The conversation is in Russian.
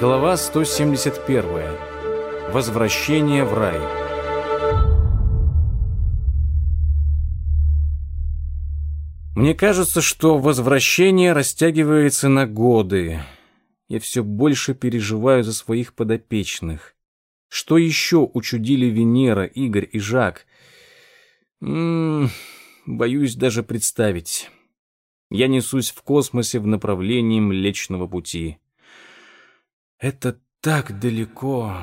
Глава 171. Возвращение в рай. Мне кажется, что возвращение растягивается на годы. Я все больше переживаю за своих подопечных. Что еще учудили Венера, Игорь и Жак? М -м, боюсь даже представить. Я несусь в космосе в направлении Млечного Пути. Это так далеко.